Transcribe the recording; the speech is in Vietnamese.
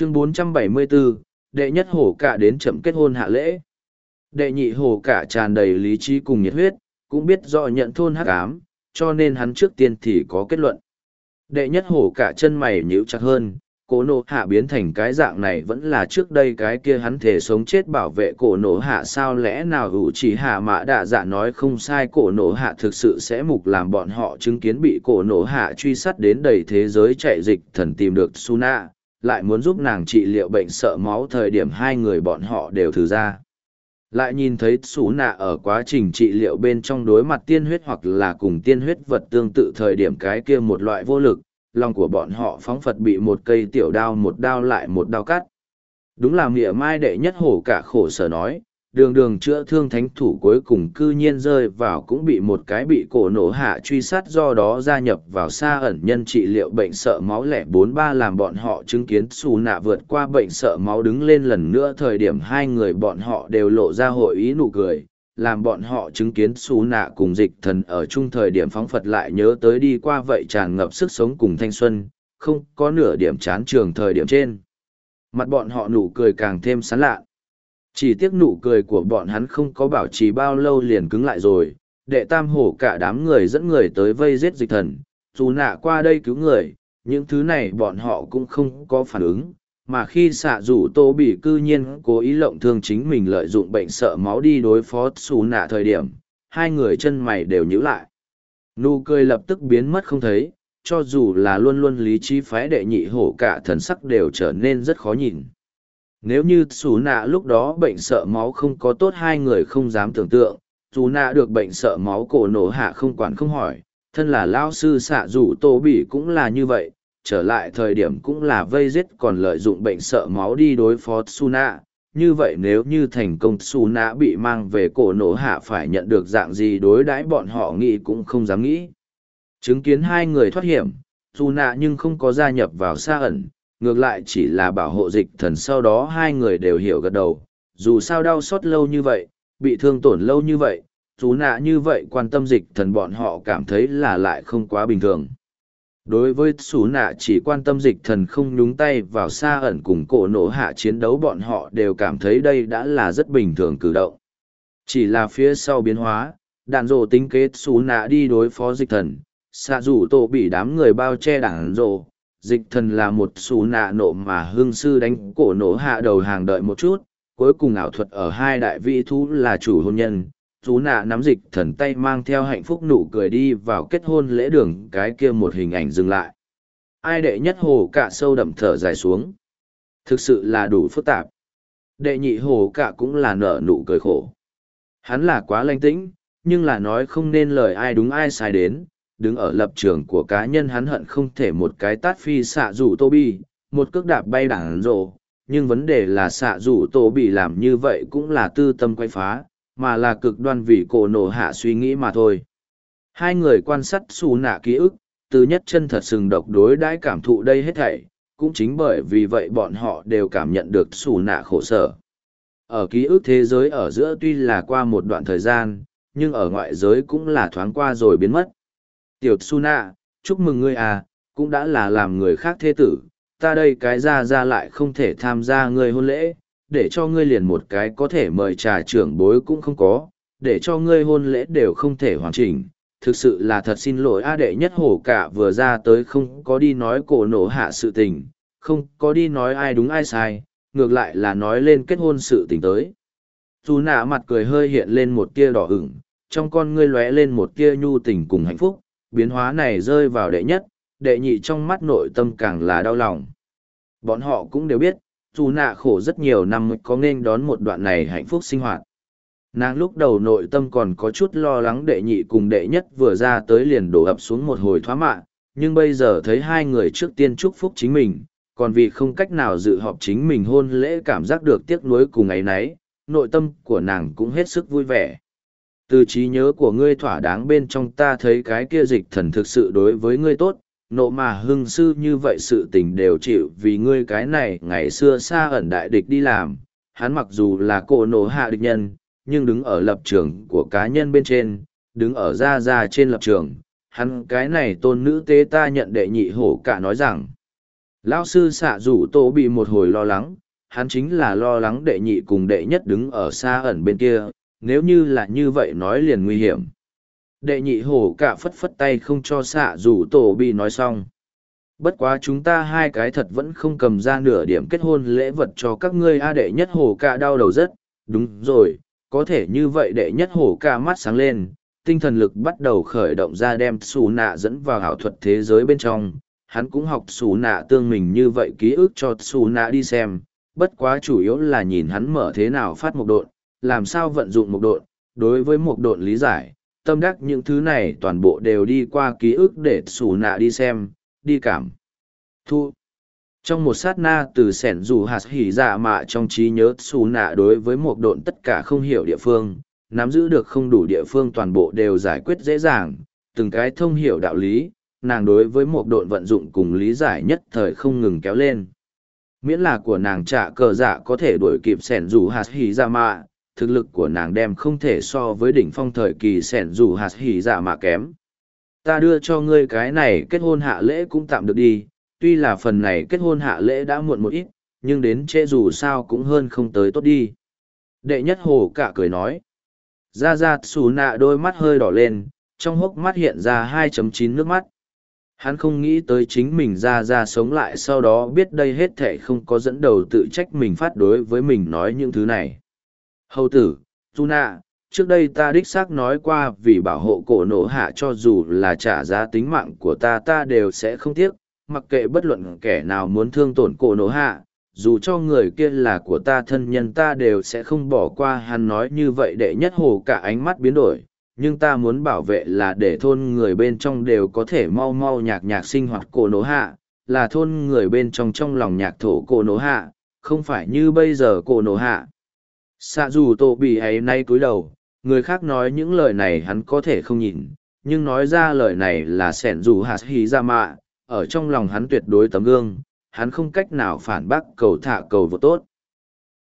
chương 474, đệ nhất hổ cả đến chậm kết hôn hạ lễ. Đệ nhị hổ cả tràn đầy lý trí cùng nhiệt huyết, cũng biết rõ nhận thôn hắc ám, cho nên hắn trước tiên thì có kết luận. Đệ nhất hổ cả chân mày nhíu chặt hơn, cổ nổ hạ biến thành cái dạng này vẫn là trước đây cái kia hắn thể sống chết bảo vệ cổ nổ hạ sao lẽ nào hữu chỉ hạ mã đạ dạ nói không sai cổ nổ hạ thực sự sẽ mục làm bọn họ chứng kiến bị cổ nổ hạ truy sát đến đầy thế giới chạy dịch thần tìm được suna lại muốn giúp nàng trị liệu bệnh sợ máu thời điểm hai người bọn họ đều thử ra lại nhìn thấy xú nạ ở quá trình trị liệu bên trong đối mặt tiên huyết hoặc là cùng tiên huyết vật tương tự thời điểm cái kia một loại vô lực lòng của bọn họ phóng phật bị một cây tiểu đao một đao lại một đao cắt. Đúng là mỉa mai đệ nhất hổ cả khổ sở nói, đường đường chữa thương thánh thủ cuối cùng cư nhiên rơi vào cũng bị một cái bị cổ nổ hạ truy sát do đó gia nhập vào xa ẩn nhân trị liệu bệnh sợ máu lẻ bốn ba làm bọn họ chứng kiến xù nạ vượt qua bệnh sợ máu đứng lên lần nữa thời điểm hai người bọn họ đều lộ ra hội ý nụ cười làm bọn họ chứng kiến xù nạ cùng dịch thần ở chung thời điểm phóng phật lại nhớ tới đi qua vậy tràn ngập sức sống cùng thanh xuân, không có nửa điểm chán trường thời điểm trên. Mặt bọn họ nụ cười càng thêm sán lạ. Chỉ tiếc nụ cười của bọn hắn không có bảo trì bao lâu liền cứng lại rồi, đệ tam hổ cả đám người dẫn người tới vây giết dịch thần, dù nạ qua đây cứu người, những thứ này bọn họ cũng không có phản ứng, mà khi xạ rủ tô bị cư nhiên cố ý lộng thương chính mình lợi dụng bệnh sợ máu đi đối phó xù nạ thời điểm hai người chân mày đều nhíu lại. Nụ cười lập tức biến mất không thấy cho dù là luôn luôn lý trí phái đệ nhị hổ cả thần sắc đều trở nên rất khó nhìn nếu như xù nạ lúc đó bệnh sợ máu không có tốt hai người không dám tưởng tượng dù nạ được bệnh sợ máu cổ nổ hạ không quản không hỏi thân là lao sư xạ rủ tô bỉ cũng là như vậy trở lại thời điểm cũng là vây giết còn lợi dụng bệnh sợ máu đi đối phó Suna. Như vậy nếu như thành công Suna bị mang về cổ nổ hạ phải nhận được dạng gì đối đãi bọn họ nghĩ cũng không dám nghĩ. Chứng kiến hai người thoát hiểm, Suna nhưng không có gia nhập vào xa ẩn, ngược lại chỉ là bảo hộ dịch thần sau đó hai người đều hiểu gật đầu. Dù sao đau xót lâu như vậy, bị thương tổn lâu như vậy, Suna như vậy quan tâm dịch thần bọn họ cảm thấy là lại không quá bình thường đối với xù nạ chỉ quan tâm dịch thần không nhúng tay vào xa ẩn cùng cổ nổ hạ chiến đấu bọn họ đều cảm thấy đây đã là rất bình thường cử động chỉ là phía sau biến hóa đạn rộ tính kế xù nạ đi đối phó dịch thần xạ rủ tổ bị đám người bao che đạn rộ dịch thần là một xù nạ nộ mà hương sư đánh cổ nổ hạ đầu hàng đợi một chút, cuối cùng ảo thuật ở hai đại vị thú là chủ hôn nhân. Chú nạ nắm dịch thần tay mang theo hạnh phúc nụ cười đi vào kết hôn lễ đường, cái kia một hình ảnh dừng lại. Ai đệ nhất hồ cả sâu đậm thở dài xuống. Thực sự là đủ phức tạp. Đệ nhị hồ cả cũng là nở nụ cười khổ. Hắn là quá lanh tĩnh, nhưng là nói không nên lời ai đúng ai sai đến đứng ở lập trường của cá nhân hắn hận không thể một cái tát phi xạ rủ tô bi một cước đạp bay đảng rộ nhưng vấn đề là xạ rủ tô bị làm như vậy cũng là tư tâm quay phá mà là cực đoan vì cổ nổ hạ suy nghĩ mà thôi. Hai người quan sát xù nạ ký ức, từ nhất chân thật sừng độc đối đãi cảm thụ đây hết thảy, cũng chính bởi vì vậy bọn họ đều cảm nhận được xù nạ khổ sở. Ở ký ức thế giới ở giữa tuy là qua một đoạn thời gian, nhưng ở ngoại giới cũng là thoáng qua rồi biến mất. Tiểu Su chúc mừng ngươi à, cũng đã là làm người khác thế tử, ta đây cái ra ra lại không thể tham gia ngươi hôn lễ, để cho ngươi liền một cái có thể mời trà trưởng bối cũng không có, để cho ngươi hôn lễ đều không thể hoàn chỉnh. Thực sự là thật xin lỗi A đệ nhất hổ cả vừa ra tới không có đi nói cổ nổ hạ sự tình, không có đi nói ai đúng ai sai, ngược lại là nói lên kết hôn sự tình tới. Dù nạ mặt cười hơi hiện lên một tia đỏ ửng, trong con ngươi lóe lên một tia nhu tình cùng hạnh phúc, biến hóa này rơi vào đệ nhất, đệ nhị trong mắt nội tâm càng là đau lòng. Bọn họ cũng đều biết, dù nạ khổ rất nhiều năm mới có nên đón một đoạn này hạnh phúc sinh hoạt nàng lúc đầu nội tâm còn có chút lo lắng đệ nhị cùng đệ nhất vừa ra tới liền đổ ập xuống một hồi thoá mạ nhưng bây giờ thấy hai người trước tiên chúc phúc chính mình còn vì không cách nào dự họp chính mình hôn lễ cảm giác được tiếc nuối cùng ngày nấy nội tâm của nàng cũng hết sức vui vẻ từ trí nhớ của ngươi thỏa đáng bên trong ta thấy cái kia dịch thần thực sự đối với ngươi tốt nộ mà hưng sư như vậy sự tình đều chịu vì ngươi cái này ngày xưa xa ẩn đại địch đi làm. Hắn mặc dù là cổ nổ hạ địch nhân nhưng đứng ở lập trường của cá nhân bên trên đứng ở ra ra trên lập trường hắn cái này tôn nữ tế ta nhận đệ nhị hổ cả nói rằng Lão sư xạ rủ tổ bị một hồi lo lắng, hắn chính là lo lắng đệ nhị cùng đệ nhất đứng ở xa ẩn bên kia, nếu như là như vậy nói liền nguy hiểm. Đệ nhị hổ cả phất phất tay không cho xạ rủ tổ bị nói xong. Bất quá chúng ta hai cái thật vẫn không cầm ra nửa điểm kết hôn lễ vật cho các ngươi. A đệ nhất hổ cả đau đầu rất, đúng rồi, có thể như vậy đệ nhất hổ cả mắt sáng lên, tinh thần lực bắt đầu khởi động ra đem xù nạ dẫn vào ảo thuật thế giới bên trong. Hắn cũng học xù nạ tương mình như vậy ký ức cho xù nạ đi xem. Bất quá chủ yếu là nhìn hắn mở thế nào phát một độn làm sao vận dụng một độn. Đối với một độn lý giải tâm đắc những thứ này toàn bộ đều đi qua ký ức để xù nạ đi xem đi cảm. Thu. Trong một sát na từ sẻn dù hạt hỉ dạ mạ trong trí nhớ xù nạ đối với một độn tất cả không hiểu địa phương nắm giữ được không đủ địa phương toàn bộ đều giải quyết dễ dàng, từng cái thông hiểu đạo lý, nàng đối với một độn vận dụng cùng lý giải nhất thời không ngừng kéo lên. Miễn là của nàng trả cờ dạ có thể đuổi kịp sẻn dù hạt hỉ dạ mạ, thực lực của nàng đem không thể so với đỉnh phong thời kỳ sẻn dù hạt hỉ dạ mà kém. Ta đưa cho ngươi cái này kết hôn hạ lễ cũng tạm được đi, tuy là phần này kết hôn hạ lễ đã muộn một ít, nhưng đến trễ dù sao cũng hơn không tới tốt đi. Đệ nhất hồ cả cười nói. Ra ra xù nạ đôi mắt hơi đỏ lên, trong hốc mắt hiện ra 2.9 nước mắt. Hắn không nghĩ tới chính mình ra ra sống lại sau đó biết đây hết thể không có dẫn đầu tự trách mình phát đối với mình nói những thứ này. Hầu tử, Tu nạ, trước đây ta đích xác nói qua vì bảo hộ cổ nổ hạ cho dù là trả giá tính mạng của ta ta đều sẽ không tiếc, mặc kệ bất luận kẻ nào muốn thương tổn cổ nổ hạ, dù cho người kia là của ta thân nhân ta đều sẽ không bỏ qua hắn nói như vậy để nhất hồ cả ánh mắt biến đổi. Nhưng ta muốn bảo vệ là để thôn người bên trong đều có thể mau mau nhạc nhạc sinh hoạt cổ nổ hạ là thôn người bên trong trong lòng nhạc thổ cổ nổ hạ không phải như bây giờ cổ nổ hạ xạ dù tổ bị ấy nay cúi đầu, người khác nói những lời này hắn có thể không nhìn, nhưng nói ra lời này là sẻn dù hạt hí ra mạ, ở trong lòng hắn tuyệt đối tấm gương, hắn không cách nào phản bác cầu thả cầu vô tốt.